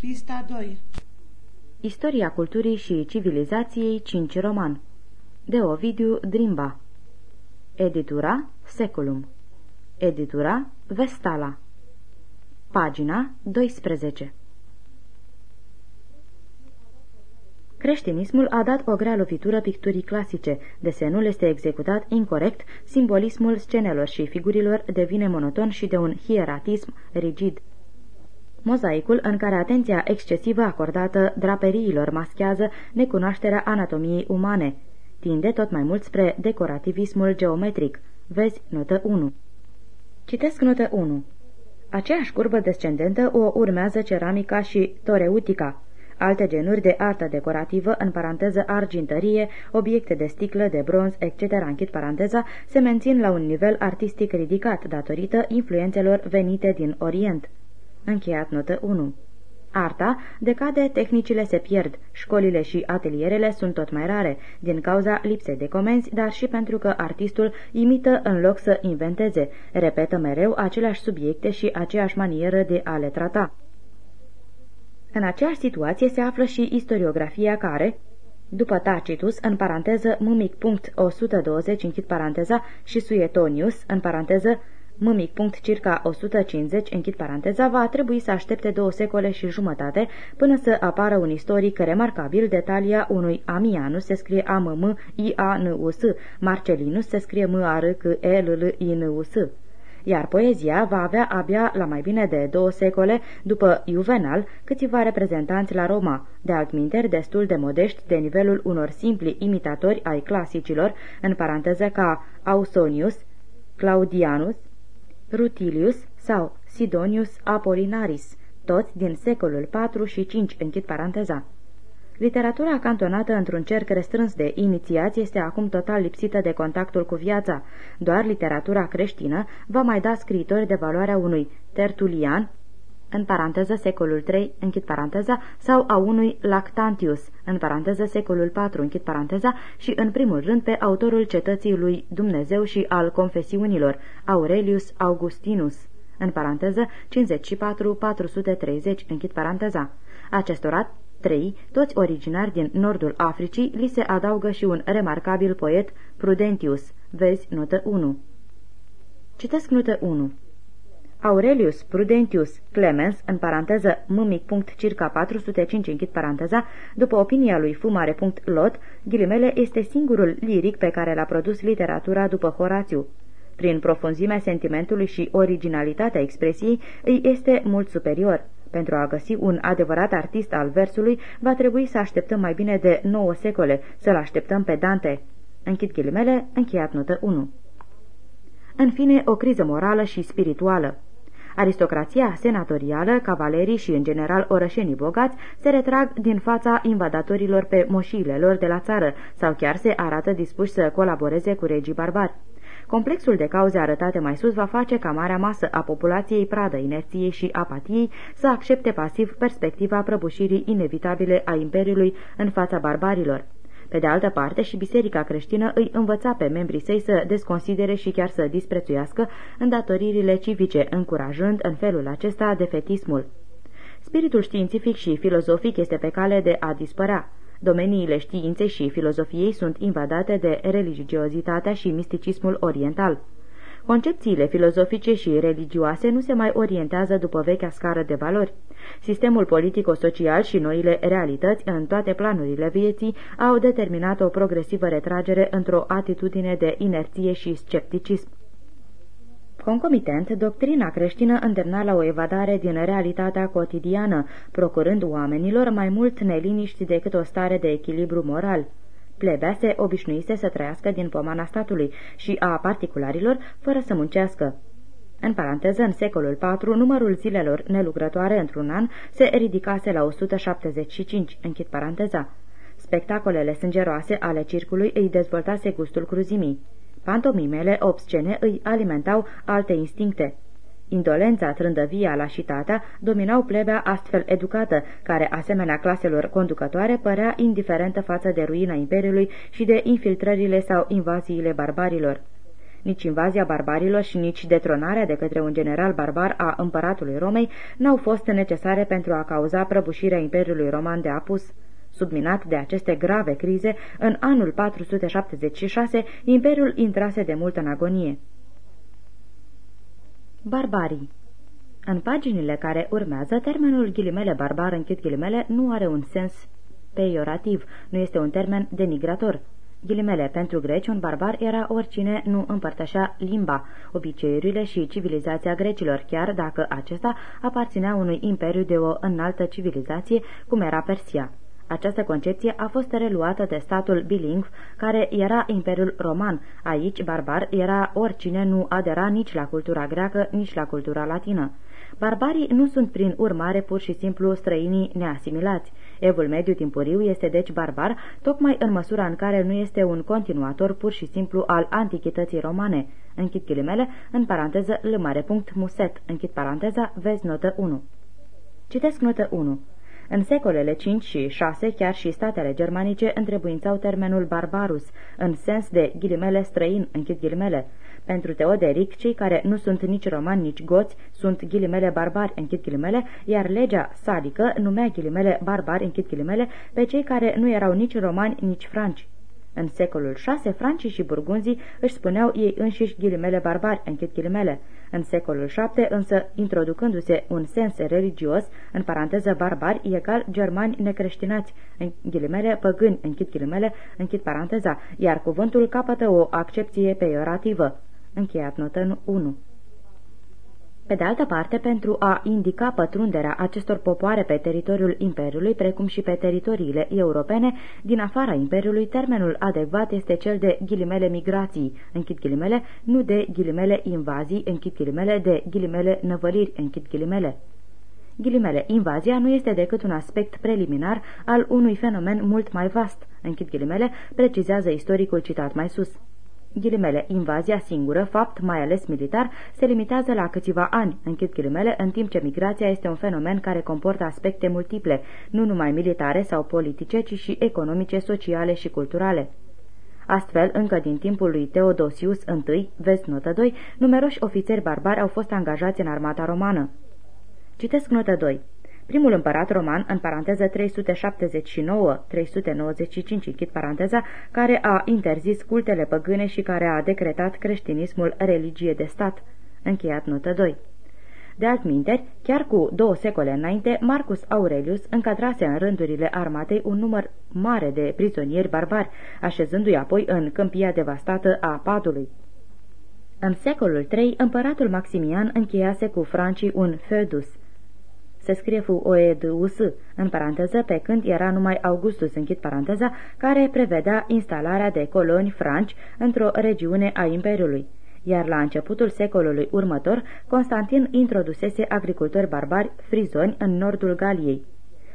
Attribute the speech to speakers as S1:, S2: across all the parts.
S1: Pista 2
S2: Istoria culturii și civilizației 5 roman. De Ovidiu Drimba. Editura Seculum. Editura Vestala. Pagina 12 Creștinismul a dat o grea lovitură picturii clasice, desenul este executat incorrect, simbolismul scenelor și figurilor devine monoton și de un hieratism rigid. Mozaicul, în care atenția excesivă acordată draperiilor maschează necunoașterea anatomiei umane, tinde tot mai mult spre decorativismul geometric. Vezi notă 1. Citesc notă 1. Aceeași curbă descendentă o urmează ceramica și toreutica. Alte genuri de artă decorativă, în paranteză argintărie, obiecte de sticlă, de bronz, etc., închid paranteza, se mențin la un nivel artistic ridicat datorită influențelor venite din Orient. Încheiat notă 1. Arta decade, tehnicile se pierd, școlile și atelierele sunt tot mai rare, din cauza lipsei de comenzi, dar și pentru că artistul imită în loc să inventeze, repetă mereu aceleași subiecte și aceeași manieră de a le trata. În aceeași situație se află și istoriografia care, după Tacitus, în paranteză mumic punct 120, închid paranteza, și Suetonius, în paranteză mâmic punct circa 150, închid paranteza, va trebui să aștepte două secole și jumătate până să apară un istoric remarcabil de talia unui Amianus, se scrie a m m i a n u s Marcelinus se scrie m a r c e l l i n u s. Iar poezia va avea abia la mai bine de două secole după Juvenal câțiva reprezentanți la Roma, de altminteri destul de modești de nivelul unor simpli imitatori ai clasicilor, în paranteză ca Ausonius, Claudianus, Rutilius sau Sidonius Apollinaris, toți din secolul IV și V, închid paranteza. Literatura cantonată într-un cerc restrâns de inițiați este acum total lipsită de contactul cu viața. Doar literatura creștină va mai da scriitori de valoarea unui Tertulian, în paranteză secolul III, închid paranteza, sau a unui Lactantius, în paranteză secolul IV, închid paranteza, și în primul rând pe autorul cetății lui Dumnezeu și al confesiunilor, Aurelius Augustinus, în paranteză 54-430, închid paranteza. Acestora 3, toți originari din nordul Africii, li se adaugă și un remarcabil poet, Prudentius. Vezi notă 1. Citesc notă 1. Aurelius Prudentius Clemens, în paranteză mâmic. circa 405 închid paranteza, după opinia lui Fumare. Lot, ghilimele este singurul liric pe care l-a produs literatura după Horațiu. Prin profunzimea sentimentului și originalitatea expresiei, îi este mult superior. Pentru a găsi un adevărat artist al versului, va trebui să așteptăm mai bine de 9 secole, să-l așteptăm pe Dante. Închid ghilimele, încheiat notă 1. În fine, o criză morală și spirituală. Aristocrația senatorială, cavalerii și, în general, orășenii bogați se retrag din fața invadatorilor pe moșiile lor de la țară sau chiar se arată dispuși să colaboreze cu regii barbari. Complexul de cauze arătate mai sus va face ca marea masă a populației pradă inerției și apatiei să accepte pasiv perspectiva prăbușirii inevitabile a Imperiului în fața barbarilor. Pe de altă parte, și biserica creștină îi învăța pe membrii săi să desconsidere și chiar să disprețuiască îndatoririle civice, încurajând în felul acesta defetismul. Spiritul științific și filozofic este pe cale de a dispărea. Domeniile științei și filozofiei sunt invadate de religiozitatea și misticismul oriental. Concepțiile filozofice și religioase nu se mai orientează după vechea scară de valori. Sistemul politico-social și noile realități în toate planurile vieții au determinat o progresivă retragere într-o atitudine de inerție și scepticism. Concomitent, doctrina creștină îndemna la o evadare din realitatea cotidiană, procurând oamenilor mai mult neliniști decât o stare de echilibru moral. Plebea se obișnuise să trăiască din pomana statului și a particularilor fără să muncească. În paranteză, în secolul IV, numărul zilelor nelucrătoare într-un an se ridicase la 175, închid paranteza. Spectacolele sângeroase ale circului îi dezvoltase gustul cruzimii. Pantomimele obscene îi alimentau alte instincte. Indolența, trândăvia, lașitatea dominau plebea astfel educată, care, asemenea claselor conducătoare, părea indiferentă față de ruina Imperiului și de infiltrările sau invaziile barbarilor. Nici invazia barbarilor și nici detronarea de către un general barbar a împăratului Romei n-au fost necesare pentru a cauza prăbușirea Imperiului Roman de Apus. Subminat de aceste grave crize, în anul 476, Imperiul intrase de mult în agonie. Barbarii În paginile care urmează, termenul ghilimele barbar închid ghilimele nu are un sens peiorativ, nu este un termen denigrator. Ghilimele, pentru greci, un barbar era oricine nu împărtășea limba, obiceiurile și civilizația grecilor, chiar dacă acesta aparținea unui imperiu de o înaltă civilizație, cum era Persia. Această concepție a fost reluată de statul bilingv, care era Imperiul Roman. Aici, barbar era oricine nu adera nici la cultura greacă, nici la cultura latină. Barbarii nu sunt prin urmare pur și simplu străinii neasimilați. Evul mediu timpuriu este deci barbar, tocmai în măsura în care nu este un continuator pur și simplu al antichității romane. Închid ghilimele, în paranteză, l mare punct muset, închid paranteza, vezi notă 1. Citesc notă 1. În secolele 5 și 6, chiar și statele germanice întrebuințau termenul barbarus, în sens de ghilimele străin, închid ghilimele. Pentru Teoderic, cei care nu sunt nici romani, nici goți, sunt ghilimele barbari, închid ghilimele, iar legea sadică numea ghilimele barbari, închid ghilimele, pe cei care nu erau nici romani, nici franci. În secolul VI, francii și burgunzii își spuneau ei înșiși ghilimele barbari, închid ghilimele. În secolul VII, însă, introducându-se un sens religios, în paranteză barbari, egal germani necreștinați, în ghilimele păgâni, închid ghilimele, închid paranteza, iar cuvântul capătă o accepție peiorativă. Încheiat notă 1. Pe de altă parte, pentru a indica pătrunderea acestor popoare pe teritoriul Imperiului, precum și pe teritoriile europene, din afara Imperiului, termenul adecvat este cel de ghilimele migrații, închid ghilimele, nu de ghilimele invazii, închid ghilimele, de ghilimele năvăliri, închid ghilimele. Ghilimele, invazia nu este decât un aspect preliminar al unui fenomen mult mai vast, închid ghilimele, precizează istoricul citat mai sus. Ghilimele, invazia singură, fapt mai ales militar, se limitează la câțiva ani, închid ghilimele, în timp ce migrația este un fenomen care comportă aspecte multiple, nu numai militare sau politice, ci și economice, sociale și culturale. Astfel, încă din timpul lui Teodosius I, vezi notă 2, numeroși ofițeri barbari au fost angajați în armata romană. Citesc notă 2. Primul împărat roman, în paranteză 379-395, închid paranteza, care a interzis cultele păgâne și care a decretat creștinismul religie de stat. Încheiat notă 2. De altminteri, chiar cu două secole înainte, Marcus Aurelius încadrase în rândurile armatei un număr mare de prizonieri barbari, așezându-i apoi în câmpia devastată a Padului. În secolul III, împăratul Maximian încheiase cu francii un feudus, se scrie fu s în paranteză, pe când era numai Augustus, închid paranteza, care prevedea instalarea de coloni franci într-o regiune a Imperiului. Iar la începutul secolului următor, Constantin introdusese agricultori barbari frizoni în nordul Galiei.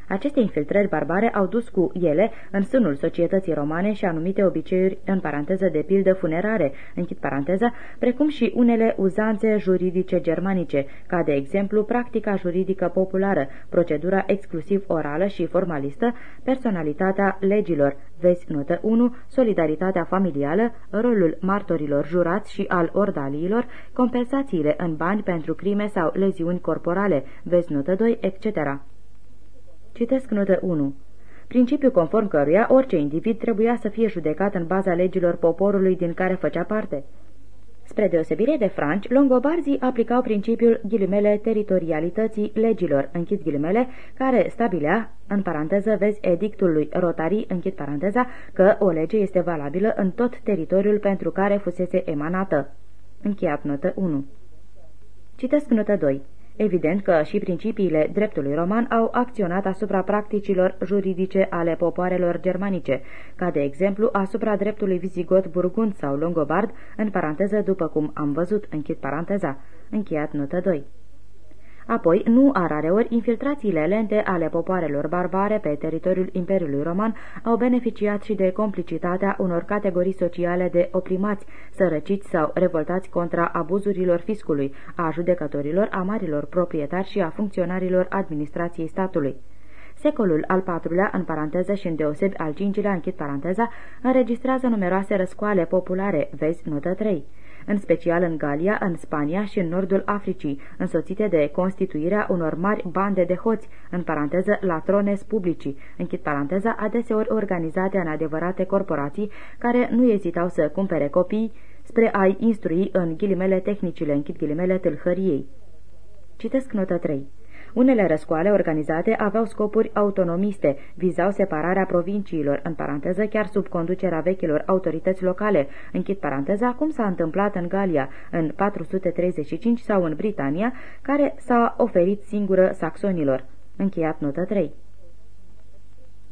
S2: Aceste infiltrări barbare au dus cu ele în sânul societății romane și anumite obiceiuri, în paranteză de pildă funerare, închid paranteza, precum și unele uzanțe juridice germanice, ca de exemplu practica juridică populară, procedura exclusiv orală și formalistă, personalitatea legilor, vezi notă 1, solidaritatea familială, rolul martorilor jurați și al ordaliilor, compensațiile în bani pentru crime sau leziuni corporale, vezi notă 2, etc. Citesc notă 1. Principiul conform căruia orice individ trebuia să fie judecat în baza legilor poporului din care făcea parte. Spre deosebire de franci, longobarzii aplicau principiul ghilimele teritorialității legilor, închid ghilimele, care stabilea, în paranteză vezi edictul lui Rotari, închid paranteza, că o lege este valabilă în tot teritoriul pentru care fusese emanată. Încheiat notă 1. Citesc notă 2. Evident că și principiile dreptului roman au acționat asupra practicilor juridice ale popoarelor germanice, ca de exemplu asupra dreptului vizigot burgund sau longobard, în paranteză după cum am văzut, închid paranteza, încheiat notă 2. Apoi, nu a rareori, infiltrațiile lente ale popoarelor barbare pe teritoriul Imperiului Roman au beneficiat și de complicitatea unor categorii sociale de oprimați, sărăciți sau revoltați contra abuzurilor fiscului, a judecătorilor, a marilor proprietari și a funcționarilor administrației statului. Secolul al patrulea, în paranteză și în deosebi al cincilea, închid paranteza, înregistrează numeroase răscoale populare, vezi notă 3. În special în Galia, în Spania și în nordul Africii, însoțite de constituirea unor mari bande de hoți, în paranteză latrones publici, închid paranteza, adeseori organizate în adevărate corporații care nu ezitau să cumpere copii spre a-i instrui în ghilimele tehnicile, închid ghilimele tâlhăriei. Citesc notă 3. Unele răscoale organizate aveau scopuri autonomiste, vizau separarea provinciilor, în paranteză chiar sub conducerea vechilor autorități locale, închid paranteza, cum s-a întâmplat în Galia în 435 sau în Britania, care s-a oferit singură saxonilor. Încheiat notă 3.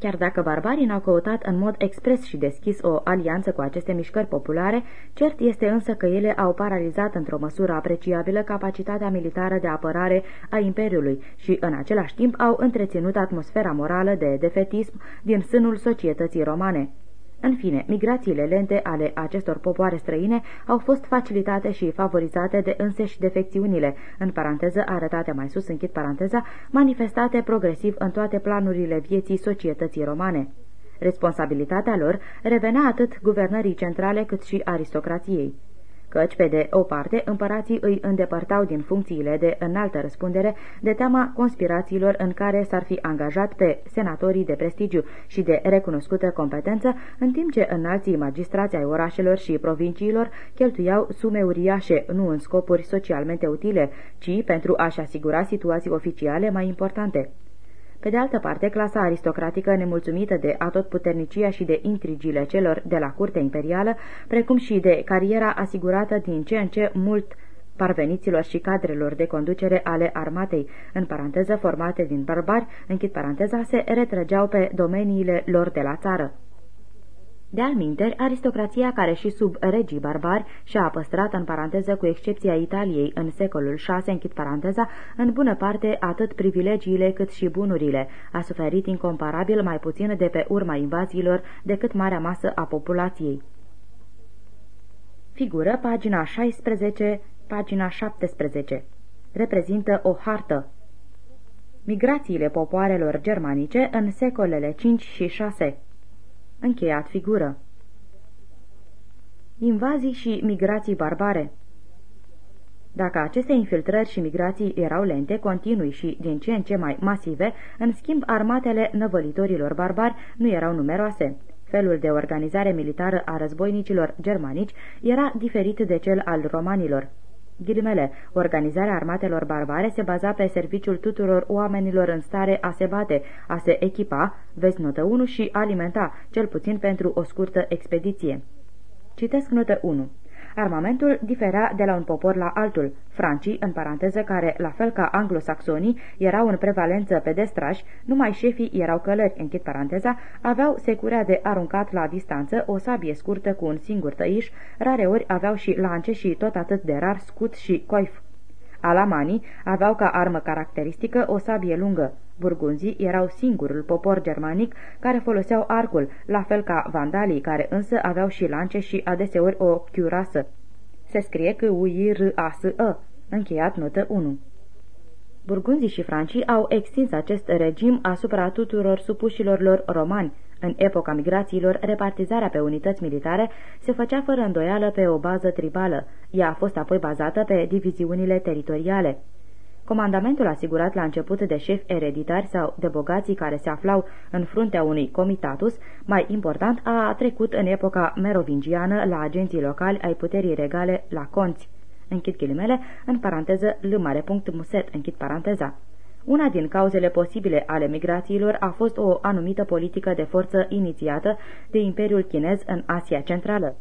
S2: Chiar dacă barbarii n-au căutat în mod expres și deschis o alianță cu aceste mișcări populare, cert este însă că ele au paralizat într-o măsură apreciabilă capacitatea militară de apărare a Imperiului și, în același timp, au întreținut atmosfera morală de defetism din sânul societății romane. În fine, migrațiile lente ale acestor popoare străine au fost facilitate și favorizate de înseși defecțiunile, în paranteză arătate mai sus, închid paranteza, manifestate progresiv în toate planurile vieții societății romane. Responsabilitatea lor revenea atât guvernării centrale cât și aristocrației căci, pe de o parte, împărații îi îndepărtau din funcțiile de înaltă răspundere de teama conspirațiilor în care s-ar fi angajat pe senatorii de prestigiu și de recunoscută competență, în timp ce înalții magistrații ai orașelor și provinciilor cheltuiau sume uriașe, nu în scopuri socialmente utile, ci pentru a-și asigura situații oficiale mai importante. Pe de altă parte, clasa aristocratică, nemulțumită de atotputernicia și de intrigile celor de la curte imperială, precum și de cariera asigurată din ce în ce mult parveniților și cadrelor de conducere ale armatei, în paranteză formate din barbari, închid paranteza, se retrăgeau pe domeniile lor de la țară. De alminteri, aristocrația care și sub regii barbari și-a păstrat în paranteză cu excepția Italiei în secolul VI, închid paranteza, în bună parte atât privilegiile cât și bunurile, a suferit incomparabil mai puțin de pe urma invaziilor decât marea masă a populației. Figură pagina 16, pagina 17. Reprezintă o hartă. Migrațiile popoarelor germanice în secolele 5 și 6 Încheiat figură. Invazii și migrații barbare Dacă aceste infiltrări și migrații erau lente, continui și din ce în ce mai masive, în schimb armatele năvălitorilor barbari nu erau numeroase. Felul de organizare militară a războinicilor germanici era diferit de cel al romanilor. Ghilimele, organizarea armatelor barbare se baza pe serviciul tuturor oamenilor în stare a se bate, a se echipa, vezi notă 1, și alimenta, cel puțin pentru o scurtă expediție. Citesc notă 1. Armamentul diferea de la un popor la altul. Francii, în paranteză care, la fel ca anglosaxonii, erau în prevalență pedestrași, numai șefii erau călări, închid paranteza, aveau securea de aruncat la distanță o sabie scurtă cu un singur tăiș, rareori aveau și lance și tot atât de rar scut și coif. Alamanii aveau ca armă caracteristică o sabie lungă. Burgunzii erau singurul popor germanic care foloseau arcul, la fel ca vandalii, care însă aveau și lance și adeseori o chiurasă. Se scrie că u i r a s -ă. Încheiat notă 1. Burgunzii și francii au extins acest regim asupra tuturor supușilor lor romani, în epoca migrațiilor, repartizarea pe unități militare se făcea fără îndoială pe o bază tribală. Ea a fost apoi bazată pe diviziunile teritoriale. Comandamentul asigurat la început de șefi ereditari sau de bogații care se aflau în fruntea unui comitatus, mai important, a trecut în epoca merovingiană la agenții locali ai puterii regale la conți. Închid ghilimele, în paranteză, muset, închid paranteza. Una din cauzele posibile ale migrațiilor a fost o anumită politică de forță inițiată de Imperiul Chinez în Asia Centrală.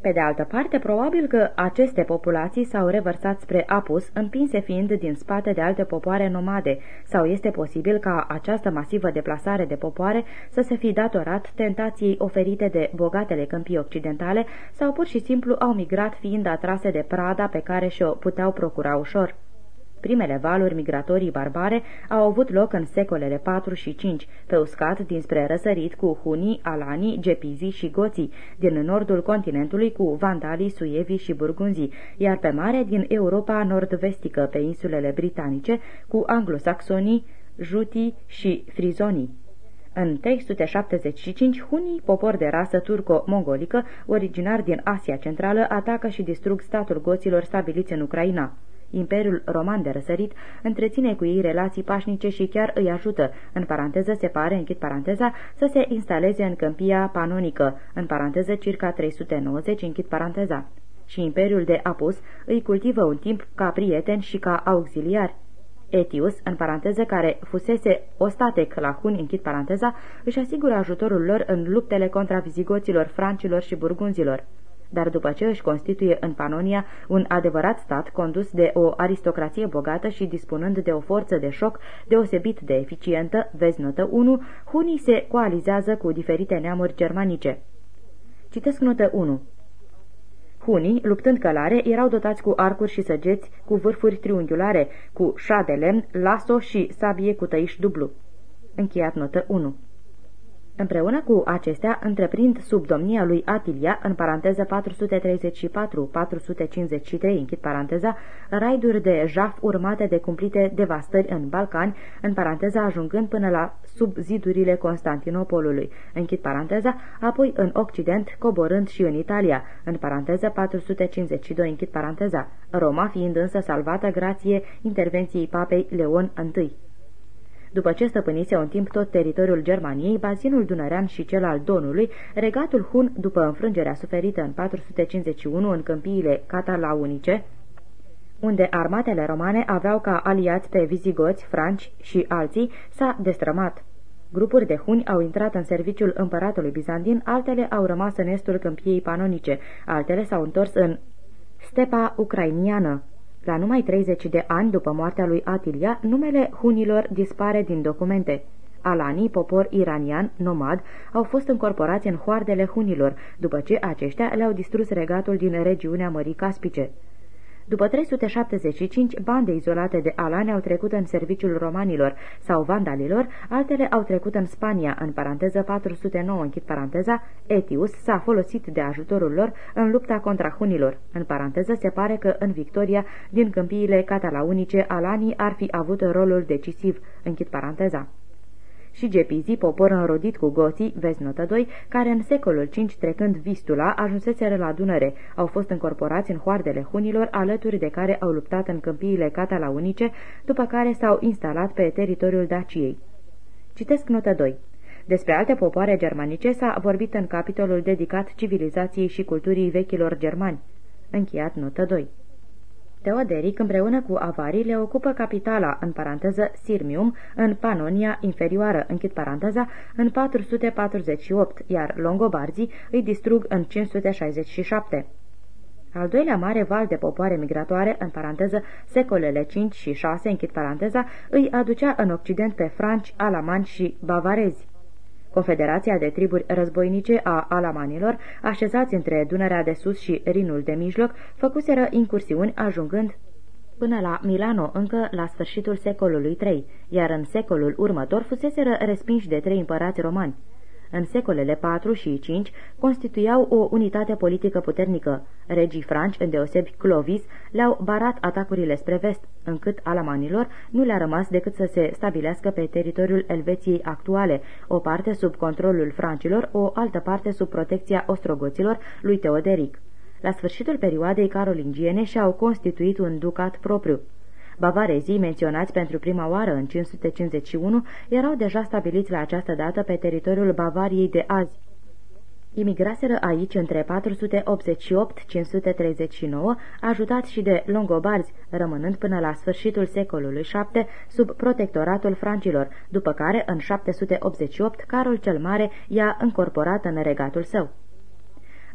S2: Pe de altă parte, probabil că aceste populații s-au revărsat spre Apus, împinse fiind din spate de alte popoare nomade, sau este posibil ca această masivă deplasare de popoare să se fi datorat tentației oferite de bogatele câmpii occidentale, sau pur și simplu au migrat fiind atrase de prada pe care și-o puteau procura ușor. Primele valuri migratorii barbare au avut loc în secolele 4 și 5, pe uscat dinspre răsărit cu hunii, alanii, gepizii și goții, din nordul continentului cu vandalii, suievii și burgunzii, iar pe mare din Europa nord-vestică pe insulele britanice cu anglosaxonii, jutii și frizonii. În 375, hunii, popor de rasă turco-mongolică, originar din Asia Centrală, atacă și distrug statul goților stabiliți în Ucraina. Imperiul Roman de răsărit întreține cu ei relații pașnice și chiar îi ajută, în paranteză se pare, închid paranteza, să se instaleze în câmpia panonică, în paranteză circa 390, închid paranteza. Și Imperiul de Apus îi cultivă un timp ca prieten și ca auxiliar. Etius, în paranteză, care fusese ostatec la Hun, închid paranteza, își asigură ajutorul lor în luptele contra vizigoților, francilor și burgunzilor dar după ce își constituie în Panonia un adevărat stat condus de o aristocrație bogată și dispunând de o forță de șoc deosebit de eficientă, vezi notă 1, hunii se coalizează cu diferite neamuri germanice. Citesc notă 1. Hunii, luptând călare, erau dotați cu arcuri și săgeți, cu vârfuri triunghiulare, cu șadele, laso și sabie cu tăiș dublu. Încheiat notă 1. Împreună cu acestea, întreprind sub domnia lui Atilia, în paranteză 434-453, închid paranteza, raiduri de jaf urmate de cumplite devastări în Balcani, în paranteza ajungând până la sub zidurile Constantinopolului, închid paranteza, apoi în Occident, coborând și în Italia, în paranteză 452, închid paranteza, Roma fiind însă salvată grație intervenției papei Leon I. După ce stăpânise un timp tot teritoriul Germaniei, bazinul dunărean și cel al Donului, regatul Hun, după înfrângerea suferită în 451 în câmpiile catalaunice, unde armatele romane aveau ca aliați pe vizigoți, franci și alții, s-a destrămat. Grupuri de huni au intrat în serviciul împăratului bizantin, altele au rămas în estul câmpiei panonice, altele s-au întors în stepa ucrainiană. La numai 30 de ani după moartea lui Atilia, numele hunilor dispare din documente. Alanii, popor iranian, nomad, au fost încorporați în hoardele hunilor, după ce aceștia le-au distrus regatul din regiunea Mării Caspice. După 375, bande izolate de alane au trecut în serviciul romanilor sau vandalilor, altele au trecut în Spania, în paranteză 409, închid paranteza, Etius s-a folosit de ajutorul lor în lupta contra hunilor. În paranteză se pare că în victoria din câmpiile catalaunice alanii ar fi avut rolul decisiv, închid paranteza și gepizii, popor înrodit cu goții, vezi notă 2, care în secolul V, trecând Vistula, ajunseseră la Dunăre, au fost încorporați în hoardele hunilor, alături de care au luptat în câmpiile catalaunice, după care s-au instalat pe teritoriul Daciei. Citesc notă 2. Despre alte popoare germanice s-a vorbit în capitolul dedicat civilizației și culturii vechilor germani. Încheiat notă 2. Teoderic împreună cu avarii le ocupă capitala, în paranteză Sirmium, în Panonia inferioară, închid paranteza, în 448, iar Longobarzii îi distrug în 567. Al doilea mare val de popoare migratoare, în paranteză secolele 5 și 6, închid paranteza, îi aducea în Occident pe franci, alamani și bavarezi. Confederația de triburi războinice a alamanilor, așezați între Dunărea de Sus și Rinul de Mijloc, făcuseră incursiuni ajungând până la Milano încă la sfârșitul secolului III, iar în secolul următor fuseseră respinși de trei împărați romani în secolele 4 și 5, constituiau o unitate politică puternică. Regii franci, îndeosebi Clovis, le-au barat atacurile spre vest, încât alamanilor nu le-a rămas decât să se stabilească pe teritoriul Elveției actuale, o parte sub controlul francilor, o altă parte sub protecția ostrogoților lui Teoderic. La sfârșitul perioadei carolingiene și-au constituit un ducat propriu. Bavarezii, menționați pentru prima oară în 551, erau deja stabiliți la această dată pe teritoriul Bavariei de azi. Imigraseră aici între 488-539, ajutați și de longobarzi, rămânând până la sfârșitul secolului VII sub protectoratul francilor, după care, în 788, Carol cel Mare i-a încorporat în regatul său.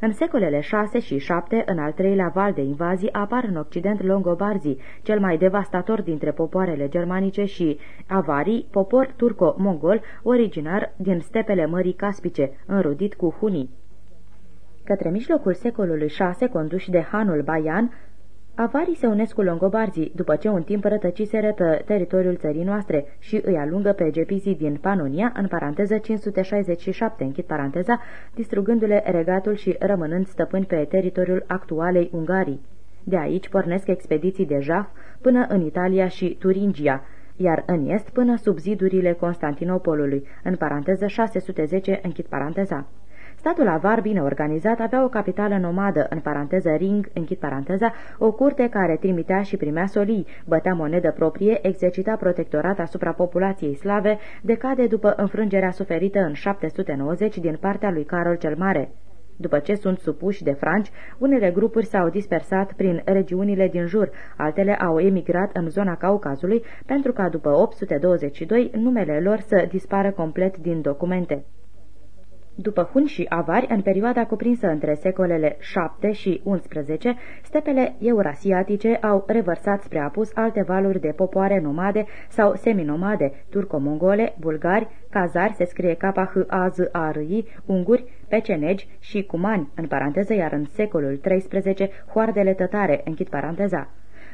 S2: În secolele 6 și 7, în al treilea val de invazii, apar în Occident longobarzii, cel mai devastator dintre popoarele germanice și avarii, popor turco-mongol, originar din stepele Mării Caspice, înrudit cu hunii. Către mijlocul secolului 6, conduși de hanul Baian, Avarii se unesc cu longobarzii, după ce un timp rătăciseră pe teritoriul țării noastre și îi alungă pe gepizii din Panonia, în paranteză 567, închid paranteza, distrugându-le regatul și rămânând stăpâni pe teritoriul actualei Ungarii. De aici pornesc expediții de jaf până în Italia și Turingia, iar în est până sub zidurile Constantinopolului, în paranteză 610, închid paranteza. Statul avar bine organizat avea o capitală nomadă, în paranteză ring, închid paranteza, o curte care trimitea și primea solii, bătea monedă proprie, exercita protectorat asupra populației slave, decade după înfrângerea suferită în 790 din partea lui Carol cel Mare. După ce sunt supuși de franci, unele grupuri s-au dispersat prin regiunile din jur, altele au emigrat în zona Caucazului, pentru ca după 822 numele lor să dispară complet din documente. După hun și avari, în perioada cuprinsă între secolele 7 și 11, stepele eurasiatice au revărsat spre apus alte valuri de popoare nomade sau seminomade, turco-mongole, bulgari, cazari, se scrie k h a z a r i unguri, pecenegi și cumani, în paranteză, iar în secolul 13, hoardele tătare, închid paranteza.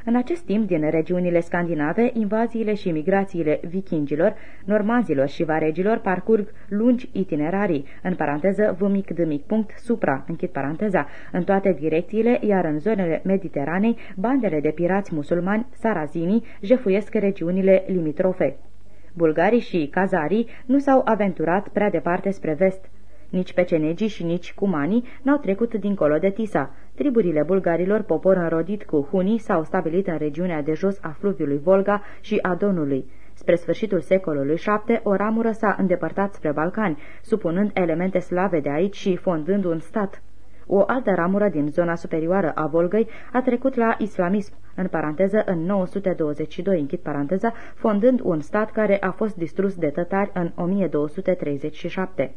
S2: În acest timp, din regiunile scandinave, invaziile și migrațiile vikingilor, normanzilor și varegilor parcurg lungi itinerarii, în paranteză vmic dmic punct supra, închid paranteza, în toate direcțiile, iar în zonele Mediteranei, bandele de pirați musulmani, sarazinii, jefuiesc regiunile limitrofe. Bulgarii și cazarii nu s-au aventurat prea departe spre vest. Nici pecenegii și nici cumanii n-au trecut dincolo de Tisa. Triburile bulgarilor, popor înrodit cu hunii, s-au stabilit în regiunea de jos a fluviului Volga și a Donului. Spre sfârșitul secolului VII, o ramură s-a îndepărtat spre Balcani, supunând elemente slave de aici și fondând un stat. O altă ramură din zona superioară a Volgăi a trecut la islamism, în paranteză în 922, închid paranteza, fondând un stat care a fost distrus de tătari în 1237.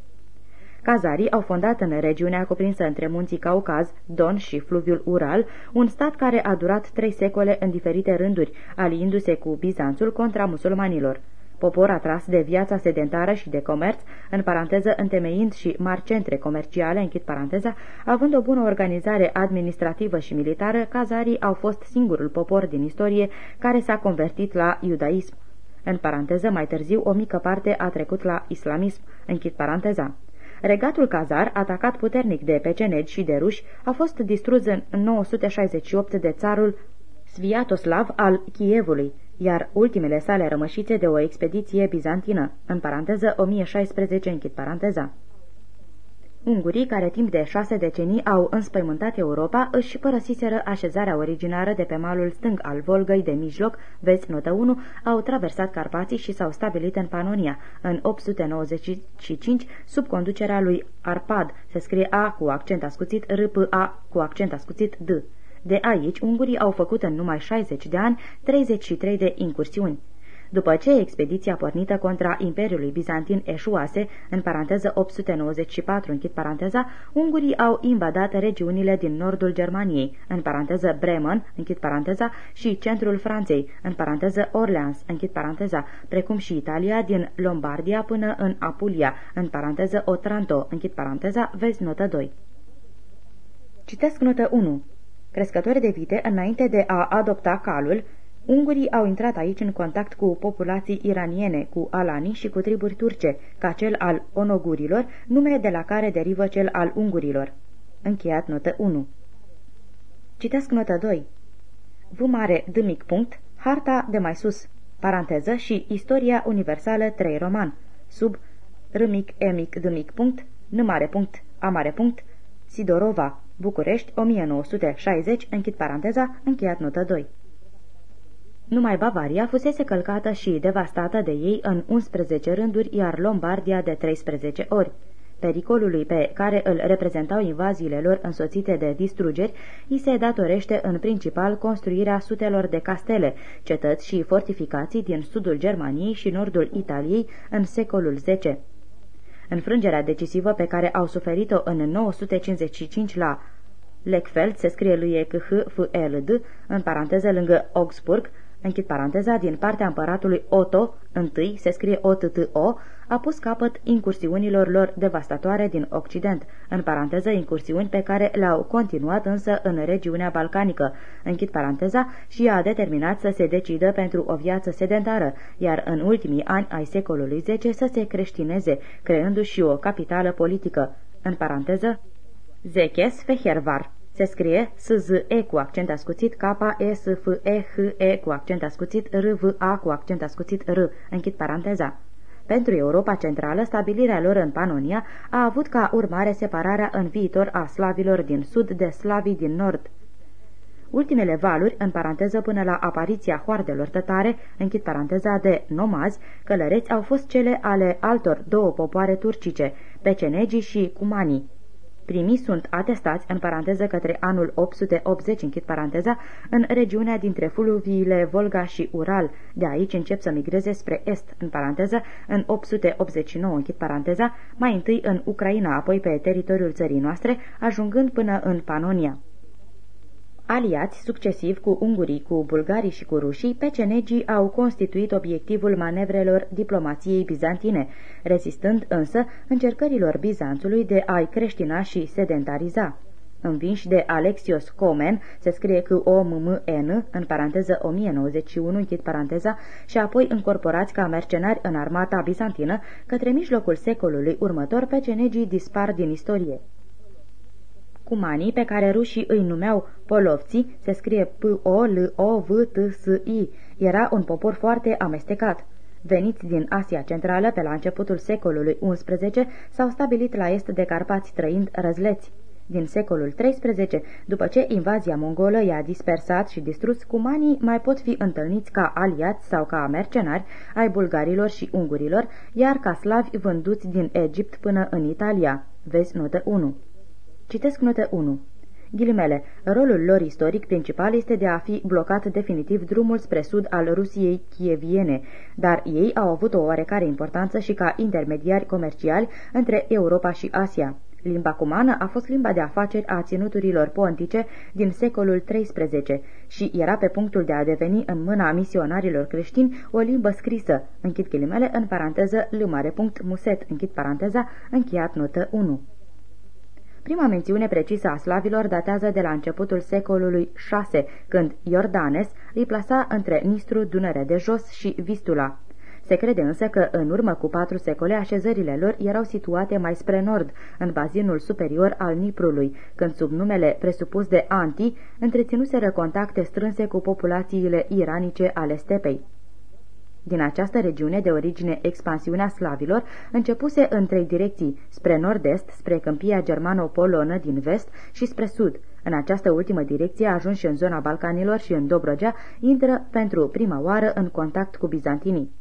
S2: Cazarii au fondat în regiunea cuprinsă între munții Caucaz, Don și fluviul Ural, un stat care a durat trei secole în diferite rânduri, aliindu-se cu Bizanțul contra musulmanilor. Popor atras de viața sedentară și de comerț, în paranteză întemeind și mari centre comerciale, închid paranteza, având o bună organizare administrativă și militară, cazarii au fost singurul popor din istorie care s-a convertit la iudaism. În paranteză, mai târziu, o mică parte a trecut la islamism, închid paranteza. Regatul Cazar, atacat puternic de pecenegi și de ruși, a fost distrus în 968 de țarul Sviatoslav al Chievului, iar ultimele sale rămășițe de o expediție bizantină, în paranteză 1016 închid paranteza. Ungurii, care timp de șase decenii au înspăimântat Europa, își părăsiseră așezarea originară de pe malul stâng al Volgăi de mijloc, vezi notă 1, au traversat Carpații și s-au stabilit în Panonia, în 895, sub conducerea lui Arpad, se scrie A cu accent ascuțit, R P A cu accent ascuțit D. De aici, ungurii au făcut în numai 60 de ani 33 de incursiuni. După ce expediția pornită contra Imperiului Bizantin eșuase, în paranteză 894, închid paranteza, ungurii au invadat regiunile din nordul Germaniei, în paranteză Bremen, închid paranteza, și centrul Franței, în paranteză Orleans, închid paranteza, precum și Italia din Lombardia până în Apulia, în paranteză Otranto, închid paranteza, vezi notă 2. Citesc notă 1. Crescători de vite, înainte de a adopta calul, Ungurii au intrat aici în contact cu populații iraniene, cu alanii și cu triburi turce, ca cel al onogurilor, nume de la care derivă cel al ungurilor. Încheiat notă 1. Citesc notă 2. V mare D mic punct, harta de mai sus, paranteză și istoria universală 3 roman, sub R mic E mic D mic punct, N mare punct, A mare punct, Sidorova, București, 1960, închid paranteza, încheiat notă 2. Numai Bavaria fusese călcată și devastată de ei în 11 rânduri, iar Lombardia de 13 ori. Pericolului pe care îl reprezentau invaziile lor însoțite de distrugeri, îi se datorește în principal construirea sutelor de castele, cetăți și fortificații din sudul Germaniei și nordul Italiei în secolul X. Înfrângerea decisivă pe care au suferit-o în 955 la Lechfeld se scrie lui E H F L D, în paranteză lângă Augsburg, închid paranteza, din partea împăratului Otto, întâi, se scrie O-T-T-O, a pus capăt incursiunilor lor devastatoare din Occident, în paranteză incursiuni pe care le-au continuat însă în regiunea balcanică, închid paranteza, și a determinat să se decidă pentru o viață sedentară, iar în ultimii ani ai secolului X să se creștineze, creându-și o capitală politică, în paranteză, Zeches Fehervar Se scrie S-Z-E cu accent ascuțit, K-E-S-F-E-H-E cu accent ascuțit, R-V-A cu accent ascuțit, R, închid paranteza. Pentru Europa Centrală, stabilirea lor în Panonia a avut ca urmare separarea în viitor a slavilor din sud de slavii din nord. Ultimele valuri, în paranteză până la apariția hoardelor tătare, închid paranteza de nomazi, călăreți au fost cele ale altor două popoare turcice, pecenegii și cumanii. Primii sunt atestați, în paranteză către anul 880, închid paranteza, în regiunea dintre fluviile Volga și Ural. De aici încep să migreze spre est, în paranteză, în 889, închid paranteza, mai întâi în Ucraina, apoi pe teritoriul țării noastre, ajungând până în Panonia. Aliați succesiv cu ungurii, cu bulgarii și cu rușii, pecenegii au constituit obiectivul manevrelor diplomației bizantine, rezistând însă încercărilor Bizanțului de a-i creștina și sedentariza. Învinși de Alexios Comen, se scrie cu o m m n în paranteză 1091, închid paranteza, și apoi încorporați ca mercenari în armata bizantină, către mijlocul secolului următor, pecenegii dispar din istorie. Cumanii, pe care rușii îi numeau polovții, se scrie P-O-L-O-V-T-S-I, era un popor foarte amestecat. Veniți din Asia Centrală pe la începutul secolului XI, s-au stabilit la est de Carpați trăind răzleți. Din secolul XIII, după ce invazia mongolă i-a dispersat și distrus, cumanii mai pot fi întâlniți ca aliați sau ca mercenari ai bulgarilor și ungurilor, iar ca slavi vânduți din Egipt până în Italia. Vezi notă 1. Citesc notă 1. Ghilimele, rolul lor istoric principal este de a fi blocat definitiv drumul spre sud al Rusiei chieviene, dar ei au avut o oarecare importanță și ca intermediari comerciali între Europa și Asia. Limba cumană a fost limba de afaceri a ținuturilor pontice din secolul XIII și era pe punctul de a deveni în mâna misionarilor creștini o limbă scrisă, închid ghilimele în paranteză lumare punct muset, închid paranteza, încheiat notă 1. Prima mențiune precisă a slavilor datează de la începutul secolului VI, când Iordanes îi plasa între Nistru, Dunăre de Jos și Vistula. Se crede însă că, în urmă cu patru secole, așezările lor erau situate mai spre nord, în bazinul superior al Niprului, când sub numele presupus de Anti întreținuseră contacte strânse cu populațiile iranice ale stepei. Din această regiune de origine expansiunea slavilor începuse în trei direcții, spre nord-est, spre câmpia germano-polonă din vest și spre sud. În această ultimă direcție, ajuns și în zona Balcanilor și în Dobrogea, intră pentru prima oară în contact cu bizantinii.